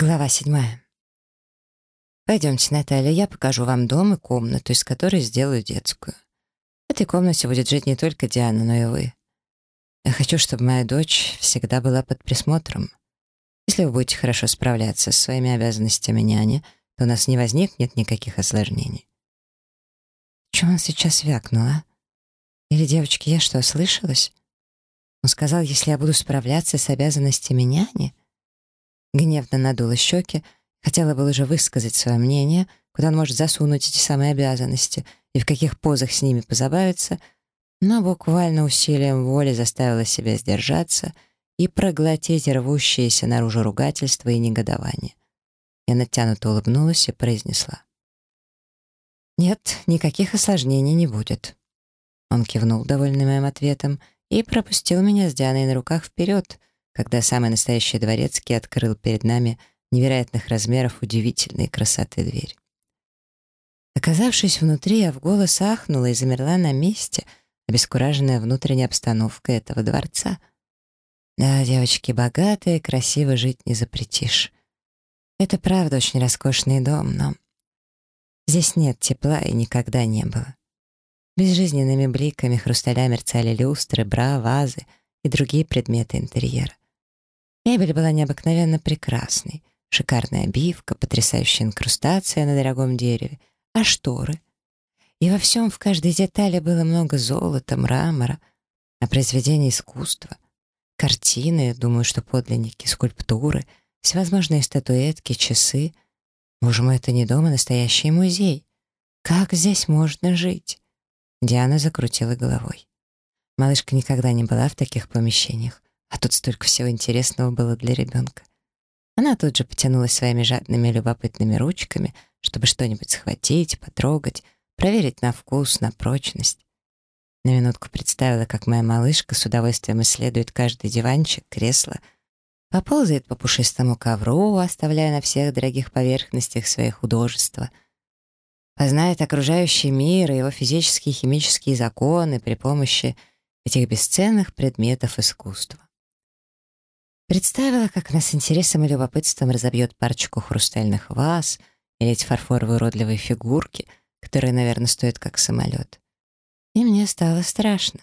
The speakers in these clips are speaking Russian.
Глава седьмая. «Пойдемте, Наталья, я покажу вам дом и комнату, из которой сделаю детскую. В этой комнате будет жить не только Диана, но и вы. Я хочу, чтобы моя дочь всегда была под присмотром. Если вы будете хорошо справляться с своими обязанностями няни, то у нас не возникнет никаких осложнений». Чем он сейчас вякнул, а? Или, девочки, я что, ослышалась? Он сказал, если я буду справляться с обязанностями няни — Гневно надула щеки, хотела было уже высказать свое мнение, куда он может засунуть эти самые обязанности и в каких позах с ними позабавиться, но буквально усилием воли заставила себя сдержаться и проглотить рвущиеся наружу ругательства и негодование. Я натянуто улыбнулась и произнесла. «Нет, никаких осложнений не будет». Он кивнул, довольный моим ответом, и пропустил меня с Дианой на руках вперед, когда самый настоящий дворецкий открыл перед нами невероятных размеров удивительной красоты дверь. Оказавшись внутри, я в голос ахнула и замерла на месте, обескураженная внутренней обстановкой этого дворца. Да, девочки, богатые, красиво жить не запретишь. Это правда очень роскошный дом, но здесь нет тепла и никогда не было. Безжизненными бликами хрусталя мерцали люстры, бра, вазы и другие предметы интерьера. Мебель была необыкновенно прекрасной. Шикарная обивка, потрясающая инкрустация на дорогом дереве, а шторы. И во всем, в каждой детали было много золота, мрамора, а произведения искусства. Картины, думаю, что подлинники, скульптуры, всевозможные статуэтки, часы. Боже мой, это не дом, а настоящий музей. Как здесь можно жить? Диана закрутила головой. Малышка никогда не была в таких помещениях. А тут столько всего интересного было для ребенка. Она тут же потянулась своими жадными любопытными ручками, чтобы что-нибудь схватить, потрогать, проверить на вкус, на прочность. На минутку представила, как моя малышка с удовольствием исследует каждый диванчик, кресло, поползает по пушистому ковру, оставляя на всех дорогих поверхностях свои художества, познает окружающий мир и его физические и химические законы при помощи этих бесценных предметов искусства. Представила, как она с интересом и любопытством разобьет парочку хрустальных ваз или эти фарфоровые уродливые фигурки, которые, наверное, стоят как самолет. И мне стало страшно.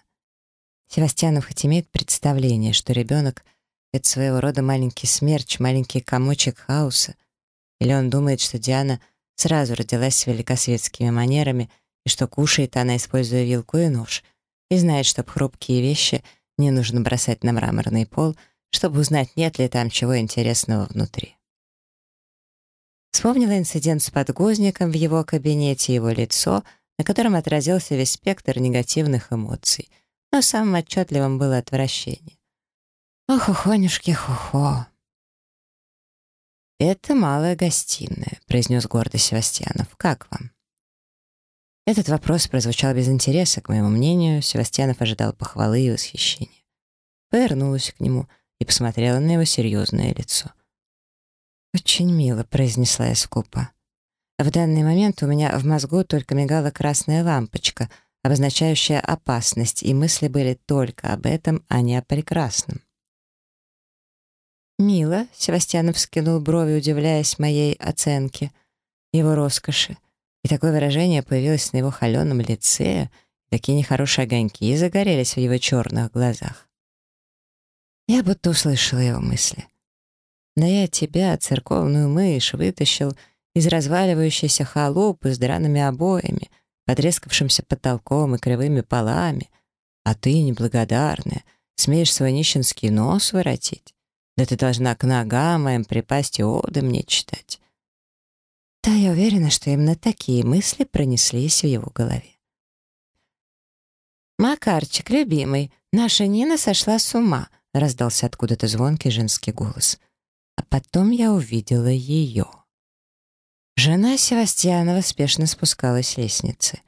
Севастьянов хоть имеет представление, что ребенок — это своего рода маленький смерч, маленький комочек хаоса, или он думает, что Диана сразу родилась с великосветскими манерами и что кушает она, используя вилку и нож, и знает, что хрупкие вещи не нужно бросать на мраморный пол — чтобы узнать, нет ли там чего интересного внутри. Вспомнила инцидент с подгузником в его кабинете, его лицо, на котором отразился весь спектр негативных эмоций, но самым отчетливым было отвращение. «Ох, ухонюшки, хо-хо!» «Это малая гостиная», — произнес гордо Севастьянов. «Как вам?» Этот вопрос прозвучал без интереса, к моему мнению. Севастьянов ожидал похвалы и восхищения. Повернулась к нему — и посмотрела на его серьезное лицо. «Очень мило», — произнесла я скупо. В данный момент у меня в мозгу только мигала красная лампочка, обозначающая опасность, и мысли были только об этом, а не о прекрасном. «Мило», — Севастьянов скинул брови, удивляясь моей оценке, его роскоши, и такое выражение появилось на его холеном лице, такие нехорошие огоньки загорелись в его черных глазах. Я будто услышала его мысли. Но я тебя, церковную мышь, вытащил из разваливающейся халупы с драными обоями, потрескавшимся потолком и кривыми полами, а ты, неблагодарная, смеешь свой нищенский нос воротить? Да ты должна к ногам моим припасть и оды мне читать. Да, я уверена, что именно такие мысли пронеслись в его голове. «Макарчик, любимый, наша Нина сошла с ума», раздался откуда-то звонкий женский голос. А потом я увидела ее. Жена Севастьянова спешно спускалась с лестницы.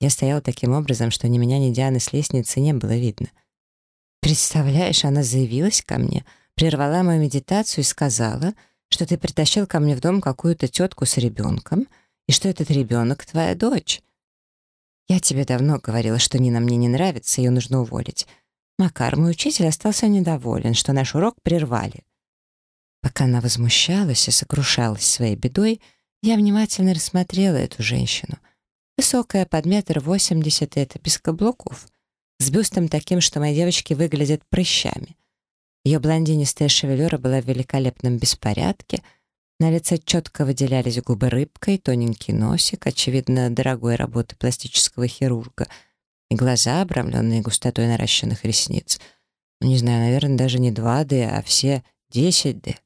Я стояла таким образом, что ни меня, ни Дианы с лестницы не было видно. Представляешь, она заявилась ко мне, прервала мою медитацию и сказала, что ты притащил ко мне в дом какую-то тетку с ребенком, и что этот ребенок твоя дочь. Я тебе давно говорила, что Нина мне не нравится, ее нужно уволить. Макар, мой учитель, остался недоволен, что наш урок прервали. Пока она возмущалась и сокрушалась своей бедой, я внимательно рассмотрела эту женщину. Высокая, под метр восемьдесят, это без каблуков, с бюстом таким, что мои девочки выглядят прыщами. Ее блондинистая шевелюра была в великолепном беспорядке, на лице четко выделялись губы рыбкой, тоненький носик, очевидно, дорогой работы пластического хирурга, и глаза, обрамленные густотой наращенных ресниц. Ну, не знаю, наверное, даже не 2D, а все 10D.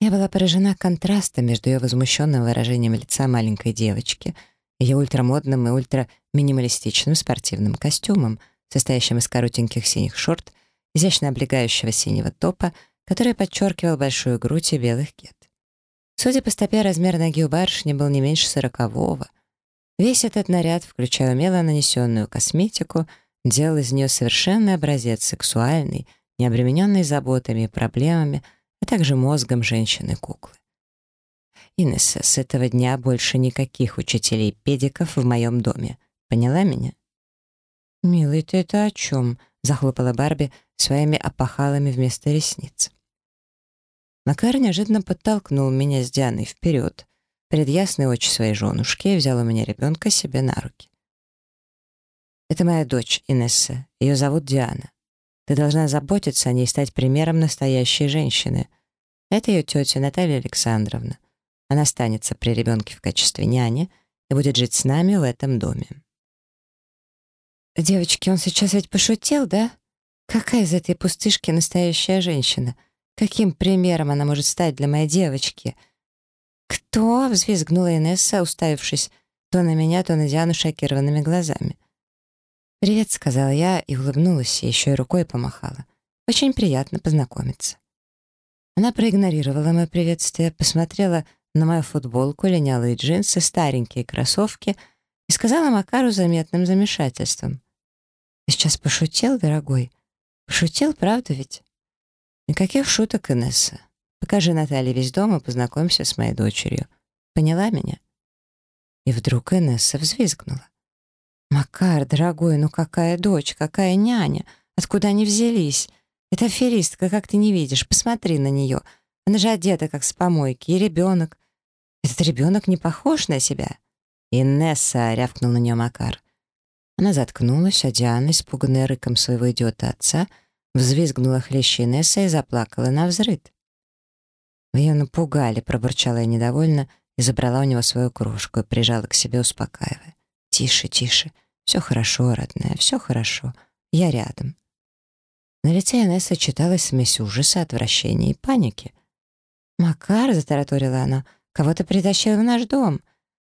Я была поражена контрастом между ее возмущенным выражением лица маленькой девочки, ее ультрамодным и ультраминималистичным спортивным костюмом, состоящим из коротеньких синих шорт, изящно облегающего синего топа, который подчеркивал большую грудь и белых кет. Судя по стопе, размер ноги у барышни был не меньше сорокового. Весь этот наряд, включая умело нанесенную косметику, делал из нее совершенный образец сексуальный, не обремененный заботами и проблемами — а также мозгом женщины-куклы. Инесса, с этого дня больше никаких учителей-педиков в моем доме. Поняла меня? «Милый, ты это о чем?» — захлопала Барби своими опахалами вместо ресниц. Макар неожиданно подтолкнул меня с Дианой вперед, пред ясные очи своей женушки и взял у меня ребенка себе на руки. «Это моя дочь, Инесса. Ее зовут Диана. Ты должна заботиться о ней и стать примером настоящей женщины. Это ее тетя Наталья Александровна. Она останется при ребенке в качестве няни и будет жить с нами в этом доме. Девочки, он сейчас ведь пошутил, да? Какая из этой пустышки настоящая женщина? Каким примером она может стать для моей девочки? Кто? — взвизгнула Инесса, уставившись то на меня, то на Диану шокированными глазами. «Привет», — сказала я и улыбнулась, и еще и рукой помахала. «Очень приятно познакомиться». Она проигнорировала мое приветствие, посмотрела на мою футболку, линялые джинсы, старенькие кроссовки и сказала Макару заметным замешательством. «Ты сейчас пошутил, дорогой? Пошутил, правда ведь?» «Никаких шуток, Инесса. Покажи Наталье весь дом и познакомься с моей дочерью. Поняла меня?» И вдруг Инесса взвизгнула. «Макар, дорогой, ну какая дочь, какая няня? Откуда они взялись? Это аферистка, как ты не видишь, посмотри на нее. Она же одета, как с помойки, и ребенок. Этот ребенок не похож на себя». «Инесса!» — рявкнул на нее Макар. Она заткнулась, а Диана, испуганная рыком своего идиота отца, взвизгнула хлеще Инесса и заплакала на взрыд. «Вы ее напугали», — пробурчала я недовольно и забрала у него свою кружку и прижала к себе, успокаивая. «Тише, тише. Все хорошо, родная, все хорошо. Я рядом». На лице Инессы читалась смесь ужаса, отвращения и паники. «Макар», — затараторила она, — «кого-то притащил в наш дом.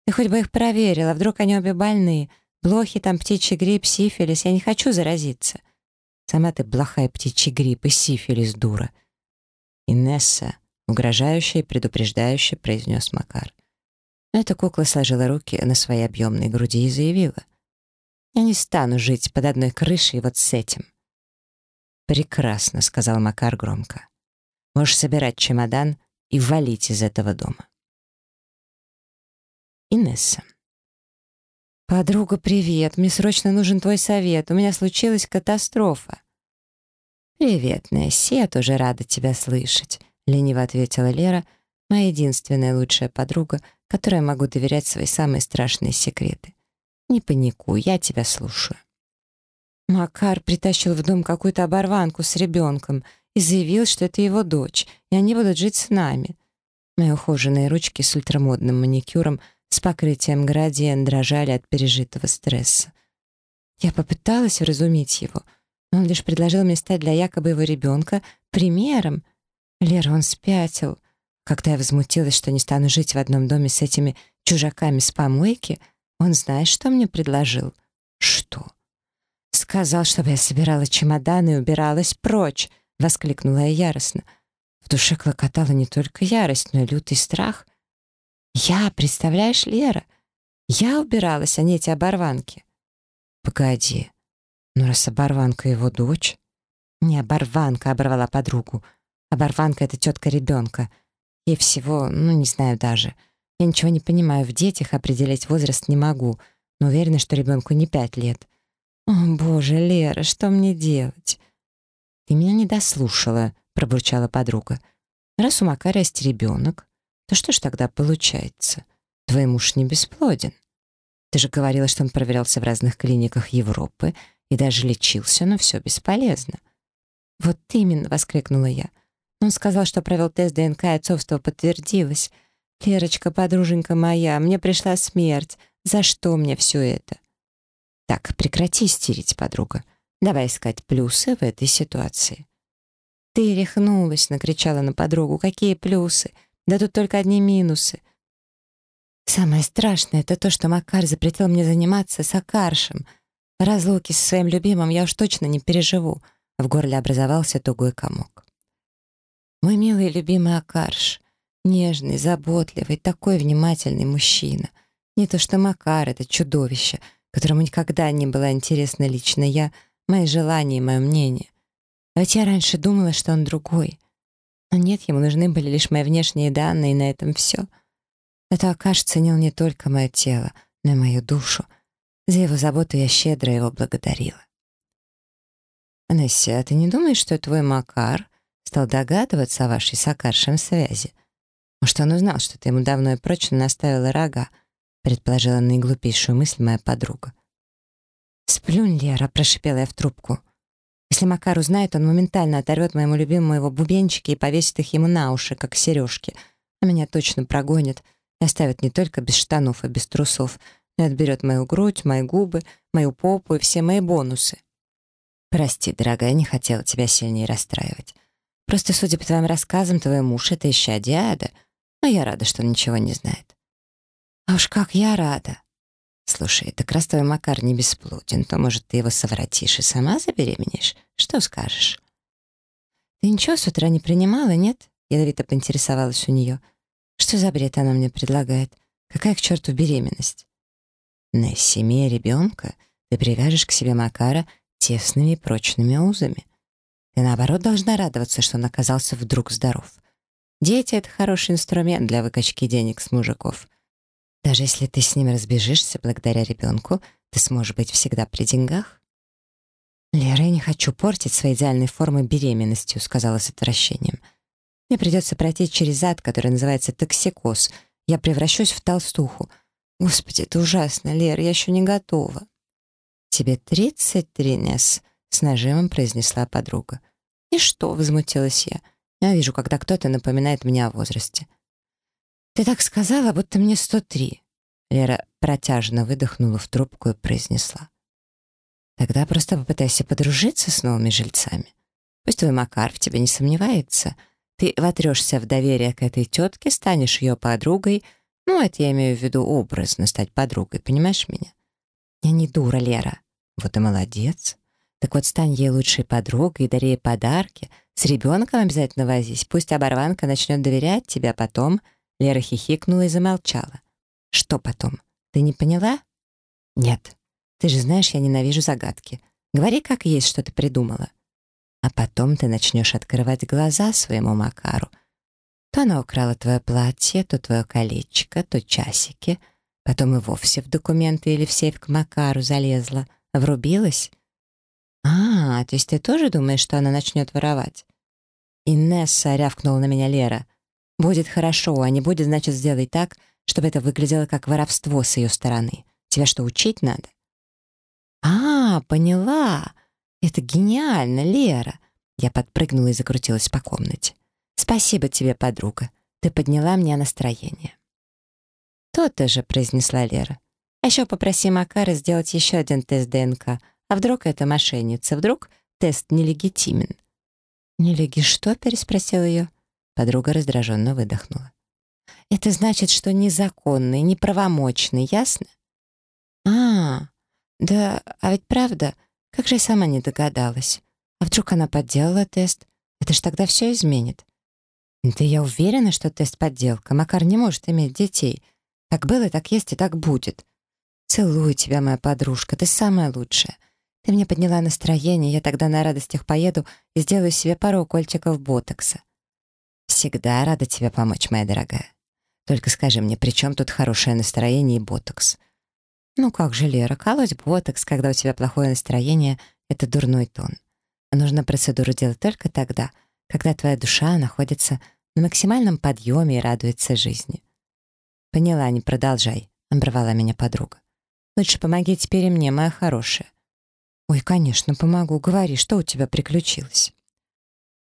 Ты хоть бы их проверила, вдруг они обе больны. Блохи, там птичий грипп, сифилис. Я не хочу заразиться». «Сама ты плохая птичий грипп и сифилис, дура». «Инесса», — угрожающе и предупреждающе произнес Макар. Но эта кукла сложила руки на своей объемной груди и заявила. «Я не стану жить под одной крышей вот с этим». «Прекрасно», — сказал Макар громко. «Можешь собирать чемодан и валить из этого дома». Инесса. «Подруга, привет. Мне срочно нужен твой совет. У меня случилась катастрофа». «Привет, Несси. Я тоже рада тебя слышать», — лениво ответила Лера, моя единственная лучшая подруга, которой я могу доверять свои самые страшные секреты. Не паникуй, я тебя слушаю. Макар притащил в дом какую-то оборванку с ребенком и заявил, что это его дочь, и они будут жить с нами. Мои ухоженные ручки с ультрамодным маникюром с покрытием градиент дрожали от пережитого стресса. Я попыталась вразумить его, но он лишь предложил мне стать для якобы его ребенка примером. Лера, он спятил. Когда я возмутилась, что не стану жить в одном доме с этими чужаками с помойки, он знает, что мне предложил? Что? Сказал, чтобы я собирала чемоданы и убиралась прочь, воскликнула я яростно. В душе клокотала не только ярость, но и лютый страх. Я, представляешь, Лера, я убиралась, а не эти оборванки. Погоди, ну раз оборванка его дочь... Не оборванка оборвала подругу. Оборванка — это тетка ребенка — Ей всего, ну, не знаю даже. Я ничего не понимаю в детях, определять возраст не могу, но уверена, что ребенку не пять лет. О, боже, Лера, что мне делать? Ты меня не дослушала, пробурчала подруга. Раз у Макара есть ребенок, то что ж тогда получается? Твой муж не бесплоден. Ты же говорила, что он проверялся в разных клиниках Европы и даже лечился, но все бесполезно. «Вот именно!» — воскликнула я. Он сказал, что провел тест ДНК, и отцовство подтвердилось. «Лерочка, подруженька моя, мне пришла смерть. За что мне все это?» «Так, прекрати истерить, подруга. Давай искать плюсы в этой ситуации». «Ты рехнулась!» — накричала на подругу. «Какие плюсы? Да тут только одни минусы. Самое страшное — это то, что Макар запретил мне заниматься с Акаршем. Разлуки со своим любимым я уж точно не переживу. В горле образовался тугой комок. Мой милый любимый Акарш, нежный, заботливый, такой внимательный мужчина. Не то что Макар — это чудовище, которому никогда не была интересна лично я, мои желания и мое мнение. А ведь я раньше думала, что он другой. Но нет, ему нужны были лишь мои внешние данные, и на этом все — это Акаш ценил не только мое тело, но и мою душу. За его заботу я щедро его благодарила. «Анесsia, а ты не думаешь, что твой Макар стал догадываться о вашей с Акаршем связи? Может, он узнал, что ты ему давно и прочно наставила рога?» предположила наиглупейшую мысль моя подруга. «Сплюнь, Лера», — прошипела я в трубку. «Если Макар узнает, он моментально оторвет моему любимому его бубенчики и повесит их ему на уши, как сережки, а меня точно прогонит, и оставит не только без штанов и без трусов, но и отберет мою грудь, мои губы, мою попу и все мои бонусы. Прости, дорогая, не хотела тебя сильнее расстраивать. Просто, судя по твоим рассказам, твой муж — это исчадие ада, но я рада, что он ничего не знает. А уж как я рада. Слушай, так раз твой Макар не бесплоден, то, может, ты его совратишь и сама забеременеешь? Что скажешь? Ты ничего с утра не принимала, нет? Ядовито поинтересовалась у нее — что за бред она мне предлагает? Какая к черту беременность? На семье ребенка ты привяжешь к себе Макара тесными и прочными узами. Ты, наоборот, должна радоваться, что он оказался вдруг здоров. Дети — это хороший инструмент для выкачки денег с мужиков. Даже если ты с ним разбежишься благодаря ребенку, ты сможешь быть всегда при деньгах. «Лера, я не хочу портить свои идеальные формы беременностью», — сказала с отвращением. Мне придется пройти через ад, который называется токсикоз. Я превращусь в толстуху. Господи, это ужасно, Лер, я еще не готова. Тебе тридцать три, Несс, с нажимом произнесла подруга. И что, возмутилась я. Я вижу, когда кто-то напоминает мне о возрасте. Ты так сказала, будто мне сто три. Лера протяжно выдохнула в трубку и произнесла. Тогда просто попытайся подружиться с новыми жильцами. Пусть твой Макар в тебе не сомневается — ты вотрешься в доверие к этой тетке, станешь ее подругой. Ну, это я имею в виду образно стать подругой, понимаешь меня? Я не дура, Лера. Вот и молодец. Так вот, стань ей лучшей подругой, дари ей подарки. С ребенком обязательно возись. Пусть оборванка начнет доверять тебе, а потом... Лера хихикнула и замолчала. Что потом? Ты не поняла? Нет. Ты же знаешь, я ненавижу загадки. Говори, как есть, что ты придумала. А потом ты начнешь открывать глаза своему Макару. То она украла твое платье, то твое колечко, то часики. Потом и вовсе в документы или в сейф к Макару залезла. Врубилась? А, то есть ты тоже думаешь, что она начнет воровать? Инесса рявкнула на меня Лера. Будет хорошо, а не будет, значит, сделай так, чтобы это выглядело как воровство с ее стороны. Тебя что, учить надо? А, поняла. «Это гениально, Лера!» Я подпрыгнула и закрутилась по комнате. «Спасибо тебе, подруга. Ты подняла мне настроение». «То-то же», — произнесла Лера. «А еще попроси Макара сделать еще один тест ДНК. А вдруг это мошенница? Вдруг тест нелегитимен?» «Нелеги что?» — переспросил ее. Подруга раздраженно выдохнула. «Это значит, что незаконный, неправомочный, ясно?» «А, да, а ведь правда, как же я сама не догадалась? А вдруг она подделала тест? Это ж тогда все изменит. Да я уверена, что тест подделка. Макар не может иметь детей. Как было, так есть и так будет. Целую тебя, моя подружка, ты самая лучшая. Ты мне подняла настроение, я тогда на радостях поеду и сделаю себе пару укольчиков ботокса. Всегда рада тебе помочь, моя дорогая. Только скажи мне, при чем тут хорошее настроение и ботокс? Ну как же, Лера, колоть ботокс, когда у тебя плохое настроение, это дурной тон. А нужно процедуру делать только тогда, когда твоя душа находится на максимальном подъеме и радуется жизни. «Поняла, не продолжай», — оборвала меня подруга. «Лучше помоги теперь и мне, моя хорошая». «Ой, конечно, помогу. Говори, что у тебя приключилось?»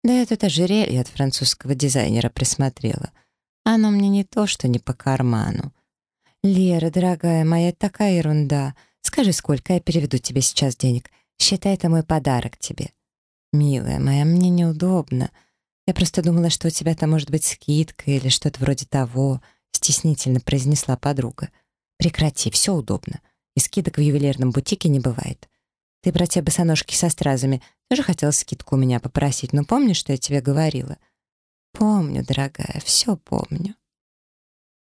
«Да я тут ожерелье от французского дизайнера присмотрела. Оно мне не то, что не по карману. Лера, дорогая моя, такая ерунда. Скажи, сколько я переведу тебе сейчас денег. Считай, это мой подарок тебе». «Милая моя, мне неудобно. Я просто думала, что у тебя там может быть скидка или что-то вроде того», стеснительно произнесла подруга. «Прекрати, все удобно. И скидок в ювелирном бутике не бывает. Ты про те босоножки со стразами тоже хотела скидку у меня попросить, но помнишь, что я тебе говорила?» «Помню, дорогая, все помню».